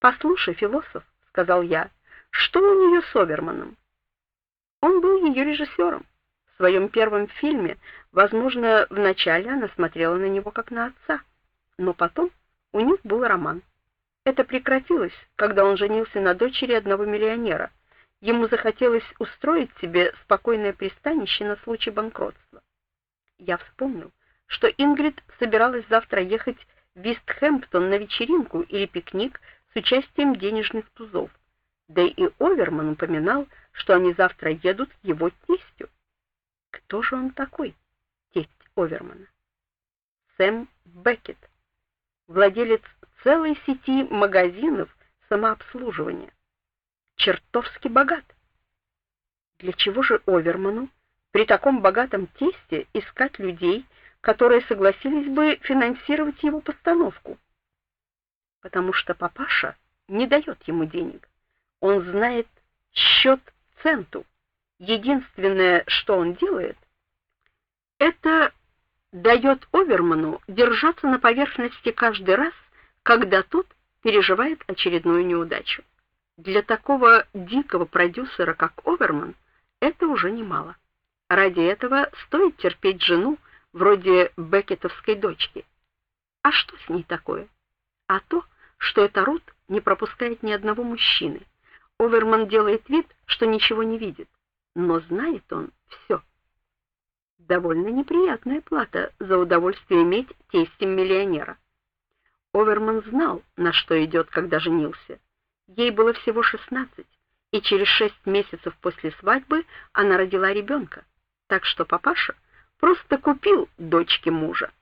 "Послушай, философ", сказал я. "Что у нее с Оверманом?" Он был ее режиссером. В своем первом фильме, возможно, вначале она смотрела на него как на отца, но потом у них был роман. Это прекратилось, когда он женился на дочери одного миллионера. Ему захотелось устроить себе спокойное пристанище на случай банкротства. Я вспомнил, что Ингрид собиралась завтра ехать в Вестхэмптон на вечеринку или пикник с участием денежных тузов. Да и Оверман упоминал, что они завтра едут к его тестю. Кто же он такой, тесть Овермана? Сэм Беккет, владелец целой сети магазинов самообслуживания. Чертовски богат. Для чего же Оверману при таком богатом тесте искать людей, которые согласились бы финансировать его постановку? Потому что папаша не дает ему денег. Он знает счет центу. Единственное, что он делает, это дает Оверману держаться на поверхности каждый раз, когда тот переживает очередную неудачу. Для такого дикого продюсера, как Оверман, это уже немало. Ради этого стоит терпеть жену вроде Беккетовской дочки. А что с ней такое? А то, что эта род не пропускает ни одного мужчины. Оверман делает вид, что ничего не видит, но знает он все. Довольно неприятная плата за удовольствие иметь тестем миллионера. Оверман знал, на что идет, когда женился. Ей было всего шестнадцать, и через шесть месяцев после свадьбы она родила ребенка. Так что папаша просто купил дочке мужа.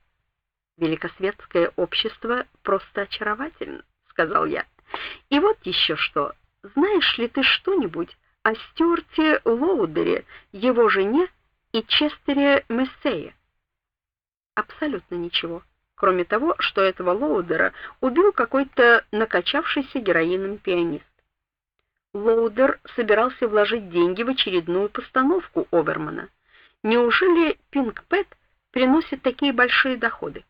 Великосветское общество просто очаровательно, сказал я. И вот еще что. Знаешь ли ты что-нибудь о Стюарте Лоудере, его жене и Честере Мессее? Абсолютно ничего кроме того, что этого Лоудера убил какой-то накачавшийся героином пианист. Лоудер собирался вложить деньги в очередную постановку Овермана. Неужели Пинк Пэт приносит такие большие доходы?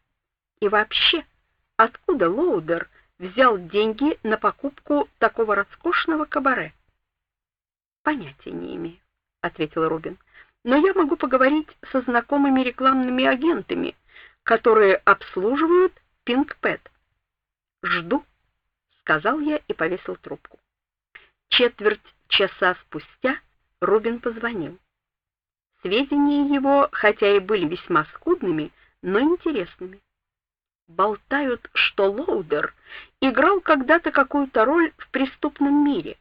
И вообще, откуда Лоудер взял деньги на покупку такого роскошного кабаре? Понятия не имею, ответил Рубин. Но я могу поговорить со знакомыми рекламными агентами, которые обслуживают Пинкпэт. Жду, сказал я и повесил трубку. Четверть часа спустя Рубин позвонил. Сведения его, хотя и были весьма скудными, но интересными. Болтают, что Лоудер играл когда-то какую-то роль в преступном мире.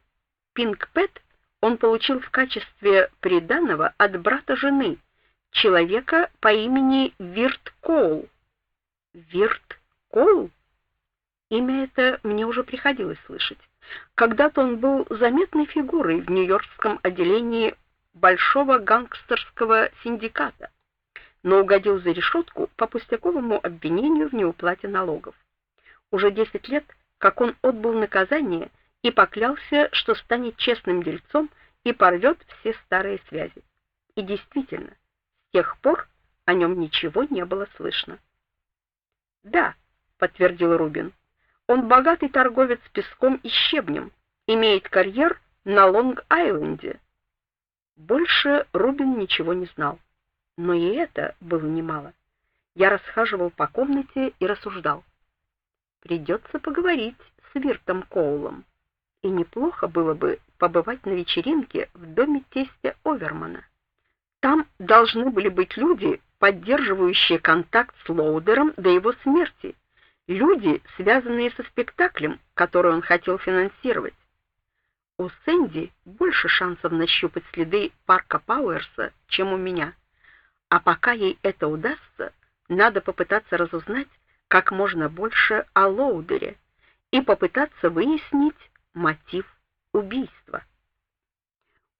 Пинкпэт он получил в качестве приданого от брата жены, человека по имени Вирт Коул. Вирт Коул? Имя это мне уже приходилось слышать. Когда-то он был заметной фигурой в нью-йоркском отделении большого гангстерского синдиката, но угодил за решетку по пустяковому обвинению в неуплате налогов. Уже 10 лет, как он отбыл наказание и поклялся, что станет честным дельцом и порвет все старые связи. И действительно, с тех пор о нем ничего не было слышно. "Да", подтвердил Рубин. "Он богатый торговец песком и щебнем, имеет карьер на Лонг-Айленде". Больше Рубин ничего не знал. Но и это было немало. Я расхаживал по комнате и рассуждал. Придется поговорить с Виртом Коулом. И неплохо было бы побывать на вечеринке в доме тестя Овермана. Там должны были быть люди, поддерживающие контакт с Лоудером до его смерти, люди, связанные со спектаклем, который он хотел финансировать. У Сэнди больше шансов нащупать следы парка Пауэрса, чем у меня. А пока ей это удастся, надо попытаться разузнать как можно больше о Лоудере и попытаться выяснить мотив убийства.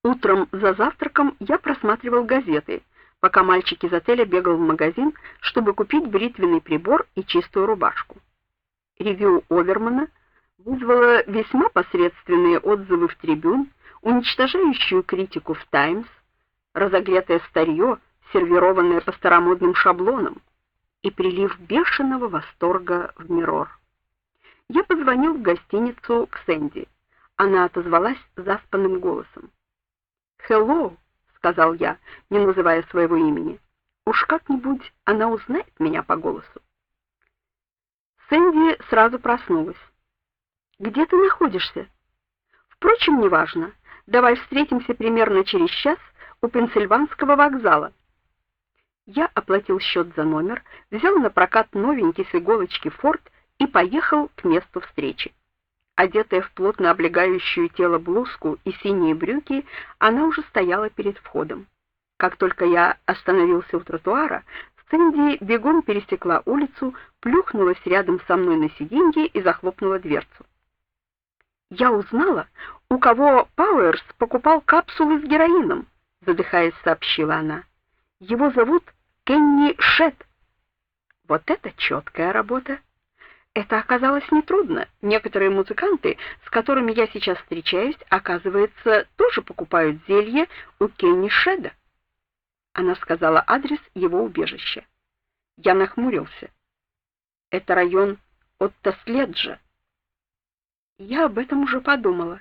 Утром за завтраком я просматривал газеты, пока мальчик из отеля бегал в магазин, чтобы купить бритвенный прибор и чистую рубашку. Ревью Овермана вызвало весьма посредственные отзывы в Трибюн, уничтожающую критику в Таймс, разогретое старье, сервированное по старомодным шаблонам, и прилив бешеного восторга в Миррор. Я позвонил в гостиницу к Сэнди. Она отозвалась заспанным голосом. "Hello", сказал я, не называя своего имени. Уж как-нибудь она узнает меня по голосу. Сэнди сразу проснулась. Где ты находишься? Впрочем, неважно. Давай встретимся примерно через час у Пенсильванского вокзала. Я оплатил счет за номер, взял на прокат новенький с иголочки Форд и поехал к месту встречи. Одетая в плотно облегающую тело блузку и синие брюки, она уже стояла перед входом. Как только я остановился у тротуара, Сэнди бегом пересекла улицу, плюхнулась рядом со мной на сиденье и захлопнула дверцу. Я узнала, у кого Пауэрс покупал капсулы с героином, задыхаясь, сообщила она. Его зовут Кенни Шет. Вот это четкая работа. Это оказалось нетрудно. Некоторые музыканты, с которыми я сейчас встречаюсь, оказывается, тоже покупают зелье у Кенни Шеда. Она сказала адрес его убежища. Я нахмурился. Это район Оттоследжа. Я об этом уже подумала.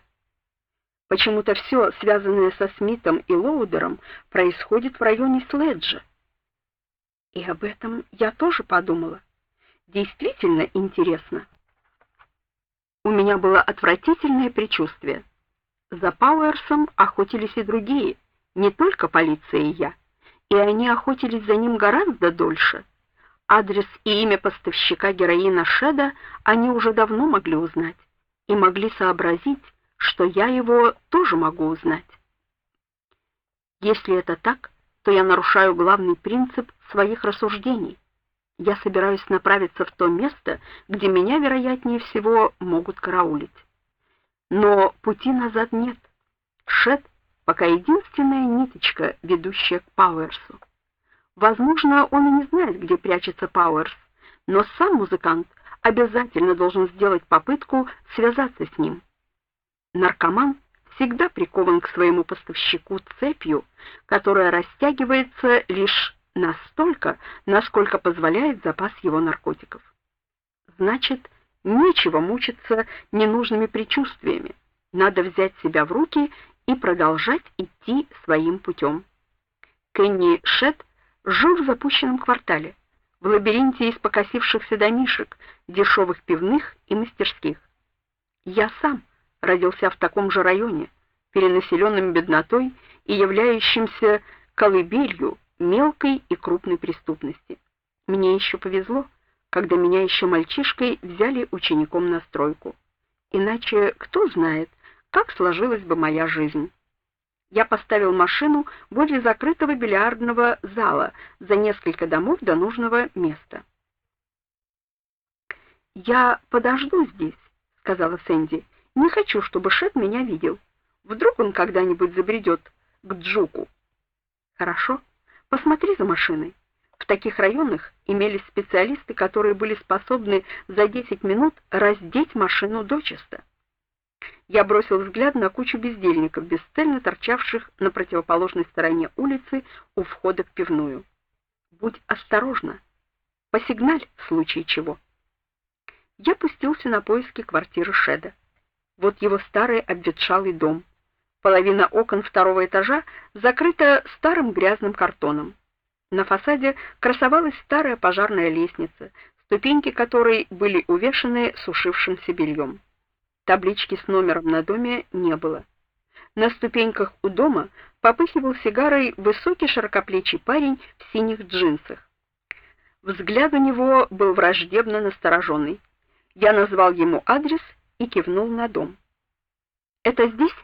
Почему-то все, связанное со Смитом и Лоудером, происходит в районе Следжа. И об этом я тоже подумала. Действительно интересно. У меня было отвратительное предчувствие. За Пауэрсом охотились и другие, не только полиция и я. И они охотились за ним гораздо дольше. Адрес и имя поставщика героина Шеда они уже давно могли узнать и могли сообразить, что я его тоже могу узнать. Если это так, то я нарушаю главный принцип своих рассуждений. Я собираюсь направиться в то место, где меня, вероятнее всего, могут караулить. Но пути назад нет. Шет пока единственная ниточка, ведущая к Пауэрсу. Возможно, он и не знает, где прячется Пауэрс, но сам музыкант обязательно должен сделать попытку связаться с ним. Наркоман всегда прикован к своему поставщику цепью, которая растягивается лишь настолько, насколько позволяет запас его наркотиков. Значит, нечего мучиться ненужными предчувствиями. Надо взять себя в руки и продолжать идти своим путем. Кенни Шет жил в запущенном квартале, в лабиринте из покосившихся домишек, дешевых пивных и мастерских. Я сам родился в таком же районе, перенаселенном беднотой и являющимся колыбелью мелкой и крупной преступности. Мне еще повезло, когда меня еще мальчишкой взяли учеником на стройку. Иначе кто знает, как сложилась бы моя жизнь. Я поставил машину возле закрытого бильярдного зала за несколько домов до нужного места. Я подожду здесь, сказала Сэнди. Не хочу, чтобы Шет меня видел. Вдруг он когда-нибудь забредет к Джуку. Хорошо. Посмотри за машиной. В таких районах имелись специалисты, которые были способны за 10 минут раздеть машину дочисто. Я бросил взгляд на кучу бездельников, бесцельно торчавших на противоположной стороне улицы у входа в пивную. Будь осторожна. Посигналь в случае чего. Я пустился на поиски квартиры Шеда. Вот его старый обветшалый дом. Половина окон второго этажа закрыта старым грязным картоном. На фасаде красовалась старая пожарная лестница, ступеньки которой были увешаны сушившимся бельем. Таблички с номером на доме не было. На ступеньках у дома попыхивал сигарой высокий широкоплечий парень в синих джинсах. Взгляд у него был враждебно настороженный. Я назвал ему адрес и кивнул на дом. Это здесь?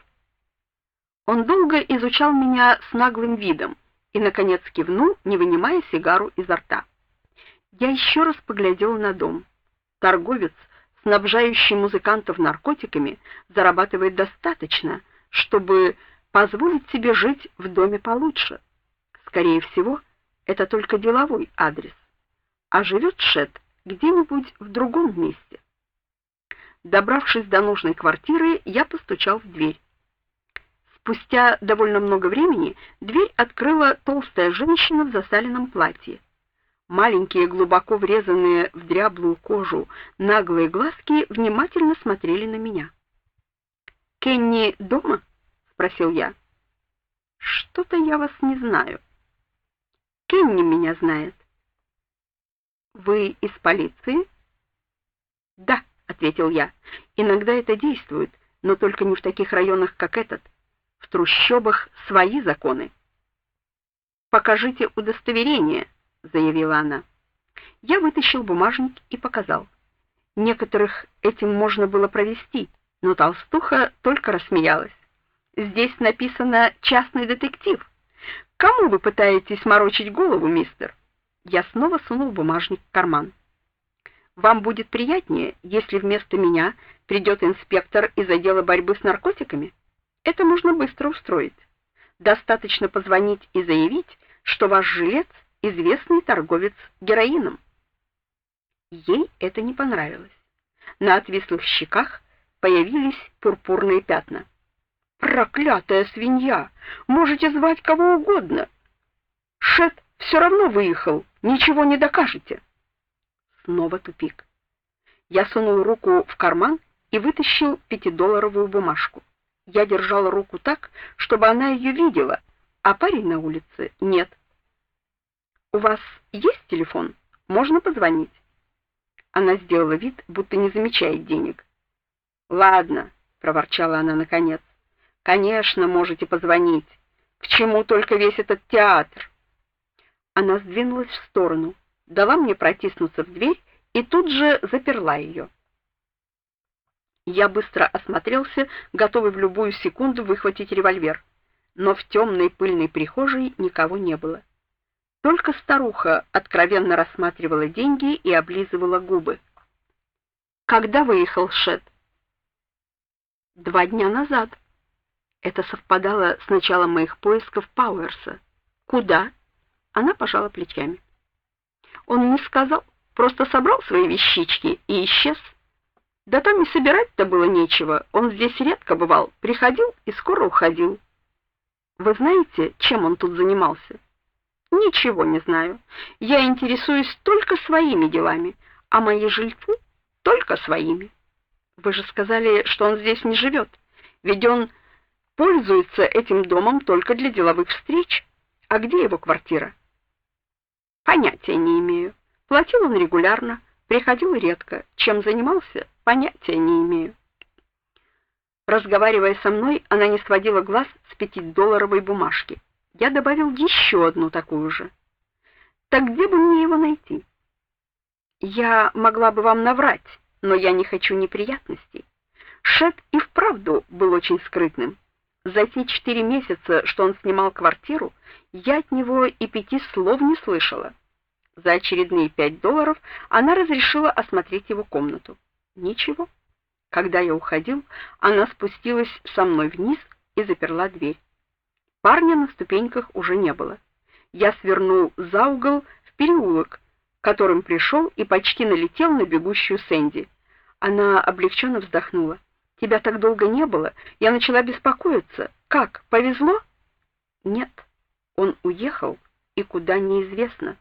Он долго изучал меня с наглым видом и наконец кивнул, не вынимая сигару изо рта. Я еще раз поглядел на дом. Торговец, снабжающий музыкантов наркотиками, зарабатывает достаточно, чтобы позволить себе жить в доме получше. Скорее всего, это только деловой адрес. А живет Шет где-нибудь в другом месте. Добравшись до нужной квартиры, я постучал в дверь. Спустя довольно много времени дверь открыла толстая женщина в засаленном платье. Маленькие, глубоко врезанные в дряблую кожу наглые глазки внимательно смотрели на меня. "Кенни дома?" спросил я. "Что-то я вас не знаю." "Кенни меня знает." "Вы из полиции?" "Да", ответил я. "Иногда это действует, но только не в таких районах, как этот. В трущобах свои законы." "Покажите удостоверение", заявила она. Я вытащил бумажник и показал. Некоторых этим можно было провести, но толстуха только рассмеялась. Здесь написано частный детектив. Кому вы пытаетесь морочить голову, мистер? Я снова сунул бумажник в карман. Вам будет приятнее, если вместо меня придет инспектор из отдела борьбы с наркотиками? Это можно быстро устроить. Достаточно позвонить и заявить, что ваш жилец известный торговец героином. Ей это не понравилось. На отвислых щеках появились пурпурные пятна. Проклятая свинья! Можете звать кого угодно. Шет все равно выехал, ничего не докажете. Снова тупик. Я сунул руку в карман и вытащил пятидолларовую бумажку. Я держал руку так, чтобы она ее видела, а парень на улице нет. У вас есть телефон? Можно позвонить. Она сделала вид, будто не замечает денег. Ладно, проворчала она наконец. Конечно, можете позвонить. К чему только весь этот театр? Она сдвинулась в сторону, дала мне протиснуться в дверь и тут же заперла ее. Я быстро осмотрелся, готовый в любую секунду выхватить револьвер, но в темной пыльной прихожей никого не было. Только старуха откровенно рассматривала деньги и облизывала губы. Когда выехал Шет? Два дня назад. Это совпадало с началом моих поисков Пауэрса. Куда? Она пожала плечами. Он не сказал, просто собрал свои вещички и исчез. Да там и собирать-то было нечего. Он здесь редко бывал, приходил и скоро уходил. Вы знаете, чем он тут занимался? Ничего не знаю. Я интересуюсь только своими делами, а мои жильцы только своими. Вы же сказали, что он здесь не живет. Ведь он пользуется этим домом только для деловых встреч. А где его квартира? Понятия не имею. Платил он регулярно, приходил редко. Чем занимался? Понятия не имею. Разговаривая со мной, она не сводила глаз с пятидолларовой бумажки я добавил еще одну такую же. Так где бы мне его найти? Я могла бы вам наврать, но я не хочу неприятностей. Шет и вправду был очень скрытным. За те четыре месяца, что он снимал квартиру, я от него и пяти слов не слышала. За очередные пять долларов она разрешила осмотреть его комнату. Ничего. Когда я уходил, она спустилась со мной вниз и заперла дверь. Парня на ступеньках уже не было. Я свернул за угол в переулок, которым пришел и почти налетел на бегущую Сэнди. Она облегченно вздохнула. Тебя так долго не было, я начала беспокоиться. Как, повезло? Нет. Он уехал и куда неизвестно.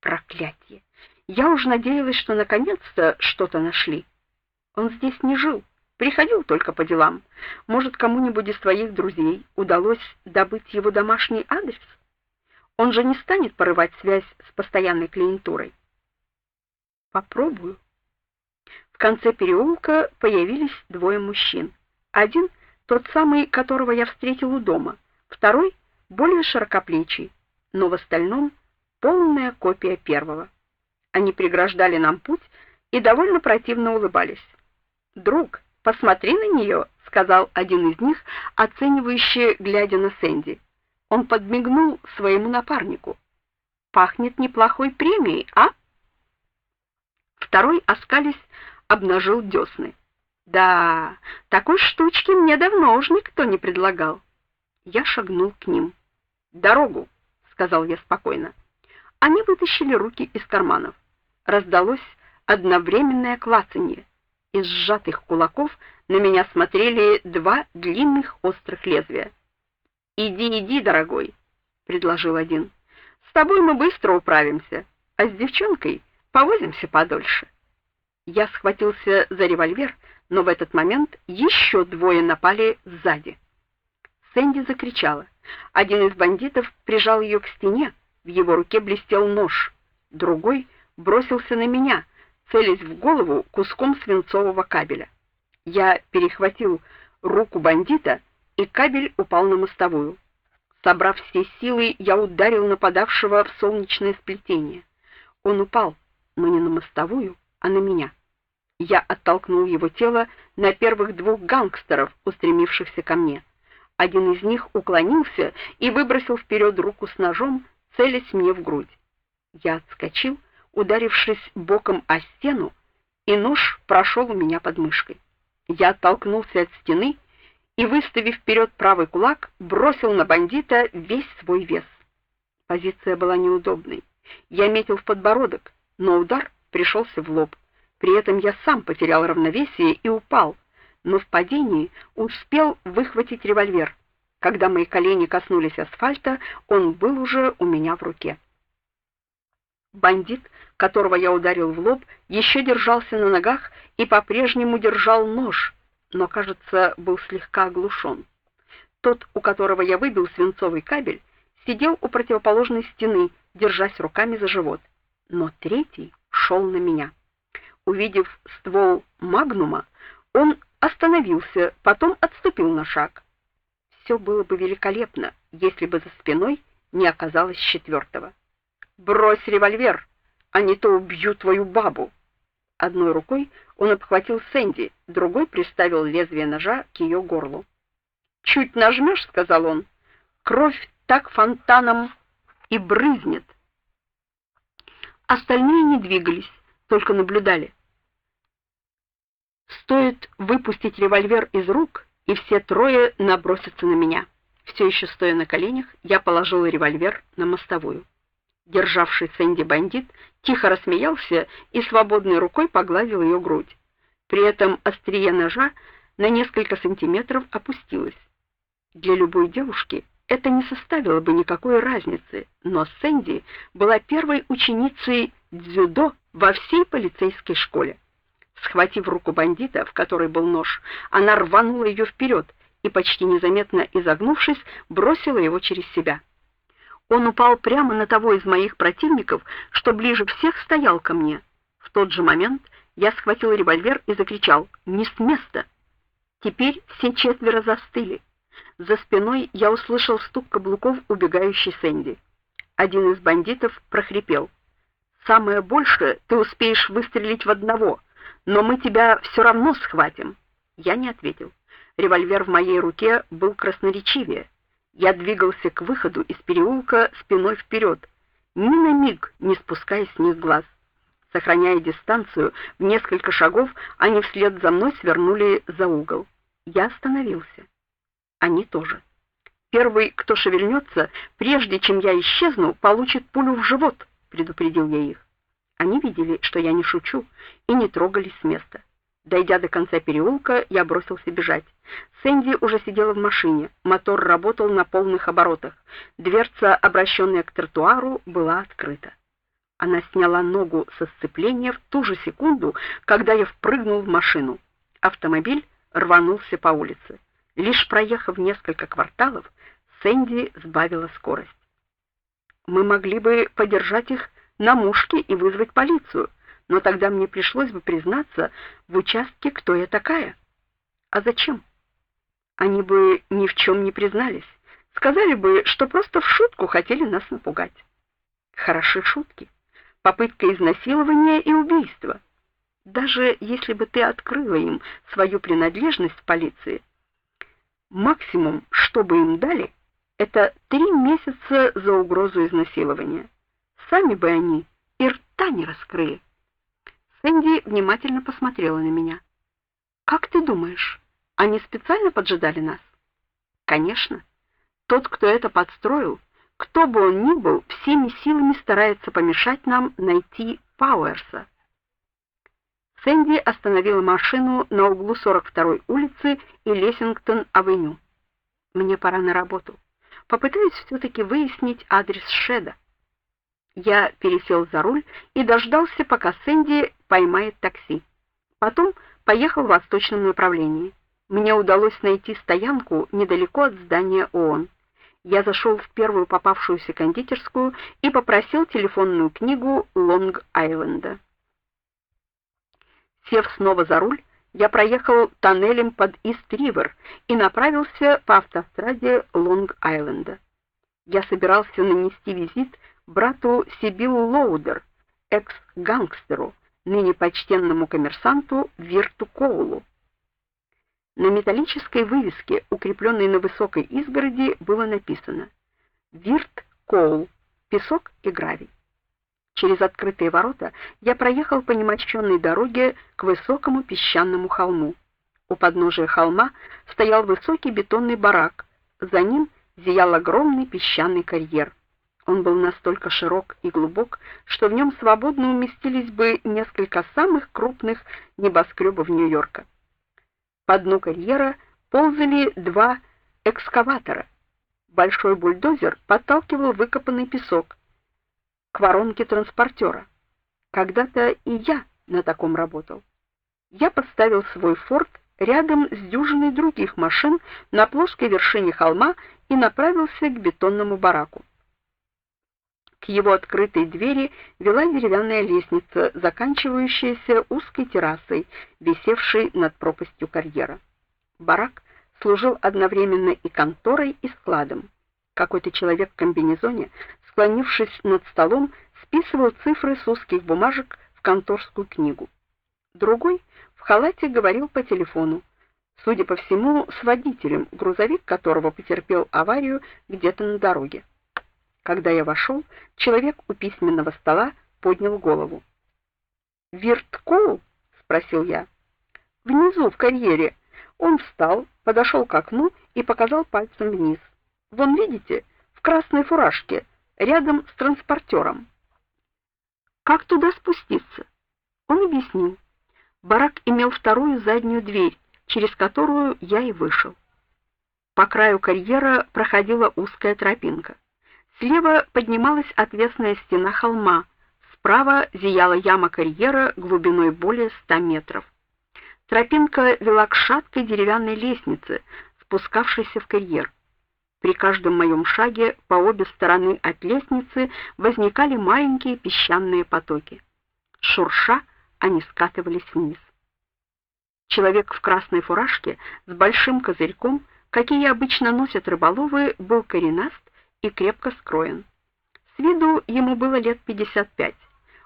Проклятье. Я уж надеялась, что наконец-то что-то нашли. Он здесь не жил. Приходил только по делам. Может, кому-нибудь из твоих друзей удалось добыть его домашний адрес? Он же не станет порывать связь с постоянной клиентурой. Попробую. В конце переулка появились двое мужчин. Один тот самый, которого я встретил у дома, второй более широкоплечий, но в остальном полная копия первого. Они преграждали нам путь и довольно противно улыбались. "Друг", Посмотри на нее», — сказал один из них, оценивающе глядя на Сэнди. Он подмигнул своему напарнику. Пахнет неплохой премией, а? Второй, оскались, обнажил десны. Да, такой штучки мне давно уж никто не предлагал. Я шагнул к ним. "Дорогу", сказал я спокойно. Они вытащили руки из карманов. Раздалось одновременное клацанье. Из сжатых кулаков на меня смотрели два длинных острых лезвия. "Иди, иди, дорогой", предложил один. "С тобой мы быстро управимся. а с девчонкой повозимся подольше. Я схватился за револьвер, но в этот момент еще двое напали сзади. Сэнди закричала. Один из бандитов прижал ее к стене, в его руке блестел нож. Другой бросился на меня, целясь в голову куском свинцового кабеля. Я перехватил руку бандита, и кабель упал на мостовую. Собрав все силы, я ударил нападавшего в солнечное сплетение. Он упал, но не на мостовую, а на меня. Я оттолкнул его тело на первых двух гангстеров, устремившихся ко мне. Один из них уклонился и выбросил вперед руку с ножом, целясь мне в грудь. Я отскочил, ударившись боком о стену, и нож прошел у меня под мышкой. Я оттолкнулся от стены и, выставив вперед правый кулак, бросил на бандита весь свой вес. Позиция была неудобной. Я метил в подбородок, но удар пришелся в лоб. При этом я сам потерял равновесие и упал, но в падении успел выхватить револьвер. Когда мои колени коснулись асфальта, он был уже у меня в руке. Бандит, которого я ударил в лоб, еще держался на ногах и по-прежнему держал нож, но, кажется, был слегка оглушен. Тот, у которого я выбил свинцовый кабель, сидел у противоположной стены, держась руками за живот. Но третий шел на меня. Увидев ствол магнума, он остановился, потом отступил на шаг. Все было бы великолепно, если бы за спиной не оказалось четвертого. «Брось револьвер, а не то убью твою бабу!» Одной рукой он обхватил Сэнди, другой приставил лезвие ножа к ее горлу. «Чуть нажмешь», — сказал он, — «кровь так фонтаном и брызнет». Остальные не двигались, только наблюдали. Стоит выпустить револьвер из рук, и все трое набросятся на меня. Все еще стоя на коленях, я положил револьвер на мостовую. Державший Сэнди бандит тихо рассмеялся и свободной рукой погладил ее грудь. При этом острие ножа на несколько сантиметров опустилось. Для любой девушки это не составило бы никакой разницы, но Сэнди была первой ученицей дзюдо во всей полицейской школе. Схватив руку бандита, в которой был нож, она рванула ее вперед и почти незаметно изогнувшись, бросила его через себя. Он упал прямо на того из моих противников, что ближе всех стоял ко мне. В тот же момент я схватил револьвер и закричал: "Не с места!" Теперь все четверо застыли. За спиной я услышал стук каблуков убегающей Сэнди. Один из бандитов прохрипел: "Самое большее ты успеешь выстрелить в одного" но мы тебя все равно схватим. Я не ответил. Револьвер в моей руке был красноречивее. Я двигался к выходу из переулка спиной вперед, ни на миг не спуская с них глаз. Сохраняя дистанцию в несколько шагов, они вслед за мной свернули за угол. Я остановился. Они тоже. Первый, кто шевельнется, прежде чем я исчезну, получит пулю в живот, предупредил я их. Они видели, что я не шучу, и не трогались с места. Дойдя до конца переулка, я бросился бежать. Сэнди уже сидела в машине. Мотор работал на полных оборотах. Дверца, обращенная к тротуару, была открыта. Она сняла ногу со сцепления в ту же секунду, когда я впрыгнул в машину. Автомобиль рванулся по улице. Лишь проехав несколько кварталов, Сэнди сбавила скорость. Мы могли бы подержать их на мушке и вызвать полицию, но тогда мне пришлось бы признаться в участке, кто я такая. А зачем? Они бы ни в чем не признались, сказали бы, что просто в шутку хотели нас напугать. Хороши шутки. Попытка изнасилования и убийства. Даже если бы ты открыла им свою принадлежность в полиции, максимум, что бы им дали, это три месяца за угрозу изнасилования. Сами бы они и рта не раскрыли. Сэнди внимательно посмотрела на меня. Как ты думаешь, они специально поджидали нас? Конечно. Тот, кто это подстроил, кто бы он ни был, всеми силами старается помешать нам найти Пауэрса. Сэнди остановила машину на углу 42-й улицы и Лессингтон-авеню. Мне пора на работу. Попытаюсь все таки выяснить адрес Шеда. Я пересел за руль и дождался, пока Сэнди поймает такси. Потом поехал в восточном направлении. Мне удалось найти стоянку недалеко от здания ООН. Я зашел в первую попавшуюся кондитерскую и попросил телефонную книгу Лонг-Айленда. Сев снова за руль, я проехал тоннелем под Ист-Ривер и направился по автостраде Лонг-Айленда. Я собирался нанести визит брату Сибилу Лоудер, экс-гангстеру, ныне почтенному коммерсанту Вирту Коулу. На металлической вывеске, укрепленной на высокой изгороди, было написано: Вирт Коул, песок и гравий. Через открытые ворота я проехал по немощенной дороге к высокому песчаному холму. У подножия холма стоял высокий бетонный барак. За ним зиял огромный песчаный карьер. Он был настолько широк и глубок, что в нем свободно уместились бы несколько самых крупных небоскребов Нью-Йорка. По дну карьера ползали два экскаватора. Большой бульдозер подталкивал выкопанный песок к воронке транспортера. Когда-то и я на таком работал. Я поставил свой форт рядом с дюжиной других машин на плоской вершине холма и направился к бетонному бараку. К его открытой двери вела деревянная лестница, заканчивающаяся узкой террасой, висевшей над пропастью карьера. Барак служил одновременно и конторой, и складом. Какой-то человек в комбинезоне, склонившись над столом, списывал цифры с узких бумажек в конторскую книгу. Другой в халате говорил по телефону. Судя по всему, с водителем, грузовик которого потерпел аварию где-то на дороге. Когда я вошел, человек у письменного стола поднял голову. "Вирткоу?" спросил я. "Внизу в карьере". Он встал, подошел к окну и показал пальцем вниз. "Вон видите, в красной фуражке, рядом с транспортером». Как туда спуститься? Он объяснил. Барак имел вторую заднюю дверь, через которую я и вышел. По краю карьера проходила узкая тропинка. Слева поднималась отвесная стена холма, справа зияла яма карьера глубиной более ста метров. Тропинка вела к шаткой деревянной лестнице, спускавшейся в карьер. При каждом моем шаге по обе стороны от лестницы возникали маленькие песчаные потоки. Шурша, они скатывались вниз. Человек в красной фуражке с большим козырьком, какие обычно носят рыболовы, был коренаст и крепко скроен. С виду ему было лет 55.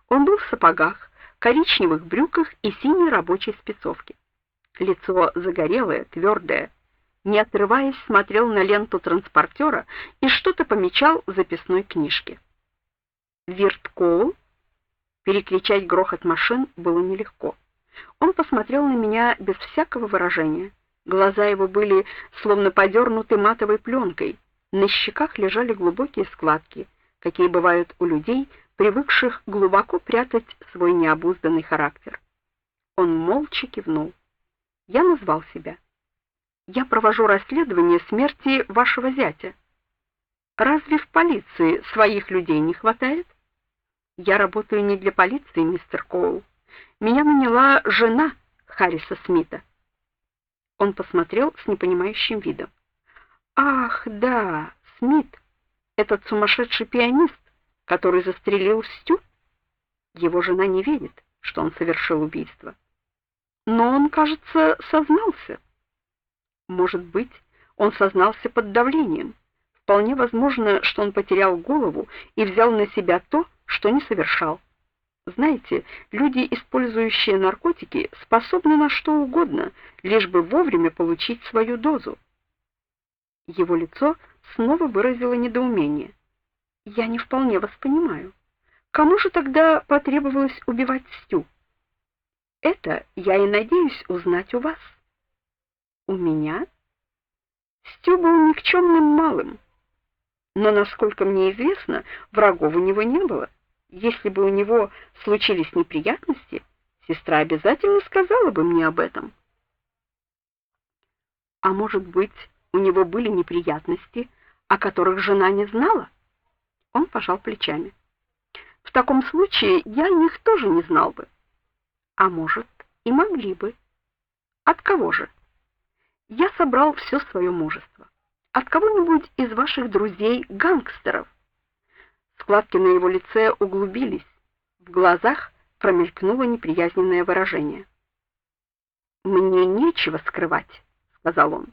Он был в сапогах, коричневых брюках и синей рабочей спецовке. Лицо загорелое, твердое. Не отрываясь, смотрел на ленту транспортера и что-то помечал в записной книжке. Вирткоул перекричать грохот машин было нелегко. Он посмотрел на меня без всякого выражения. Глаза его были словно подернуты матовой пленкой, на щеках лежали глубокие складки, какие бывают у людей, привыкших глубоко прятать свой необузданный характер. Он молча кивнул. Я назвал себя. Я провожу расследование смерти вашего зятя. Разве в полиции своих людей не хватает? Я работаю не для полиции, мистер Коул. Меня наняла жена Харриса Смита. Он посмотрел с непонимающим видом. Ах, да, Смит, этот сумасшедший пианист, который застрелил Стю. Его жена не верит, что он совершил убийство. Но он, кажется, сознался. Может быть, он сознался под давлением. Вполне возможно, что он потерял голову и взял на себя то, что не совершал. Знаете, люди, использующие наркотики, способны на что угодно, лишь бы вовремя получить свою дозу. Его лицо снова выразило недоумение. Я не вполне вас понимаю. Кому же тогда потребовалось убивать Стю? Это я и надеюсь узнать у вас. У меня? Стю был никчемным малым. Но, насколько мне известно, врагов у него не было. Если бы у него случились неприятности, сестра обязательно сказала бы мне об этом. А может быть, у него были неприятности, о которых жена не знала? Он пожал плечами. В таком случае я их тоже не знал бы. А может, и могли бы. От кого же? Я собрал все свое мужество. От кого-нибудь из ваших друзей-гангстеров. Складки на его лице углубились. В глазах промелькнуло неприязненное выражение. Мне нечего скрывать, сказал он.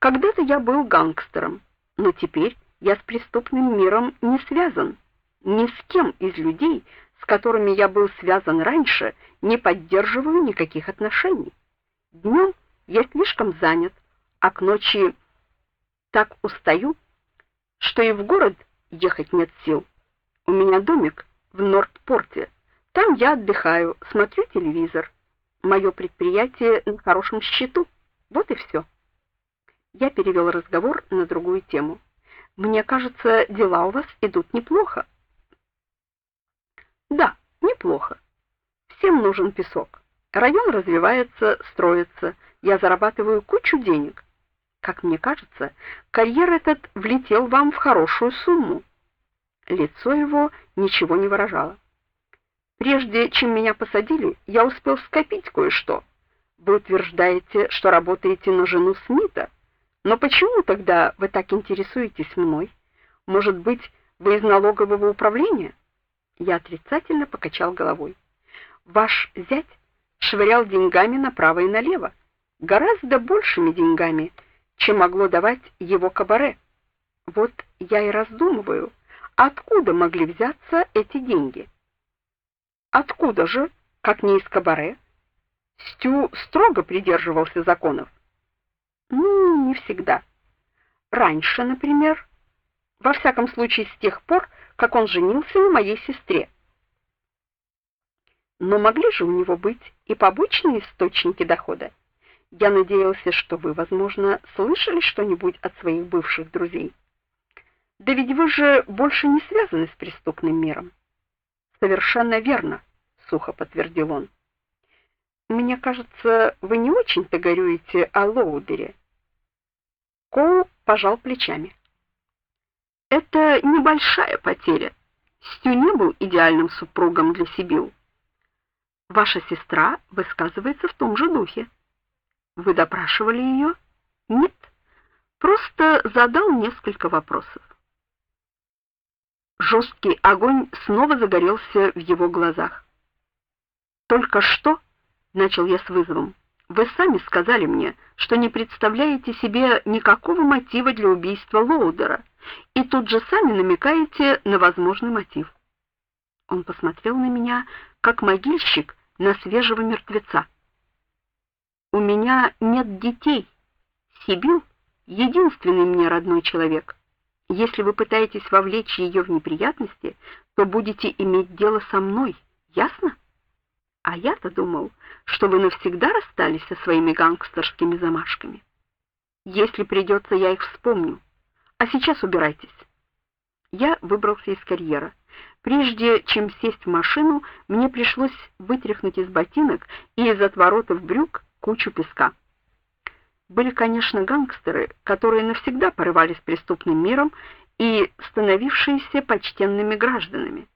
Когда-то я был гангстером, но теперь я с преступным миром не связан. Ни с кем из людей, с которыми я был связан раньше, не поддерживаю никаких отношений. Днем я слишком занят, а к ночи так устаю, что и в город ехать нет сил. У меня домик в Нордпорте. Там я отдыхаю, смотрю телевизор. Мое предприятие на хорошем счету. Вот и все. Я перевел разговор на другую тему. Мне кажется, дела у вас идут неплохо. Да, неплохо. Всем нужен песок. Район развивается, строится. Я зарабатываю кучу денег. Как мне кажется, карьер этот влетел вам в хорошую сумму. Лицо его ничего не выражало. Прежде чем меня посадили, я успел скопить кое-что. Вы утверждаете, что работаете на жену Смита, но почему тогда вы так интересуетесь мной? Может быть, вы из налогового управления? Я отрицательно покачал головой. Ваш зять швырял деньгами направо и налево, гораздо большими деньгами, чем могло давать его кабаре. Вот я и раздумываю, откуда могли взяться эти деньги. Откуда же, как не из кабаре? Стю строго придерживался законов. Ну, не всегда. Раньше, например, во всяком случае с тех пор, как он женился на моей сестре. Но могли же у него быть и побочные источники дохода. Я надеялся, что вы, возможно, слышали что-нибудь от своих бывших друзей. Да ведь вы же больше не связаны с преступным миром. Совершенно верно, сухо подтвердил он. Мне кажется, вы не очень-то горюете о Лоудере. Коу пожал плечами. Это небольшая потеря. Стю не был идеальным супругом для Сибил. Ваша сестра высказывается в том же духе. Вы допрашивали ее? Нет. Просто задал несколько вопросов. Жесткий огонь снова загорелся в его глазах. Только что, начал я с вызовом. Вы сами сказали мне, что не представляете себе никакого мотива для убийства Лоудера, и тут же сами намекаете на возможный мотив. Он посмотрел на меня, как могильщик на свежего мертвеца. У меня нет детей. Сибил единственный мне родной человек. Если вы пытаетесь вовлечь ее в неприятности, то будете иметь дело со мной. Ясно? А я-то думал, что вы навсегда расстались со своими гангстерскими замашками. Если придется, я их вспомню. А сейчас убирайтесь. Я выбрался из карьера. Прежде чем сесть в машину, мне пришлось вытряхнуть из ботинок и из отворотов брюк кучу песка. Были, конечно, гангстеры, которые навсегда порывались преступным миром и становившиеся почтенными гражданами.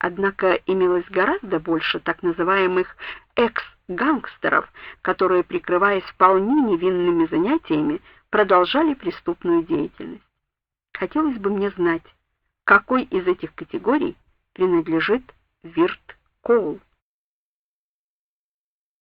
Однако имелось гораздо больше так называемых экс-гангстеров, которые, прикрываясь вполне невинными занятиями, продолжали преступную деятельность. Хотелось бы мне знать, какой из этих категорий принадлежит Вирт Коул.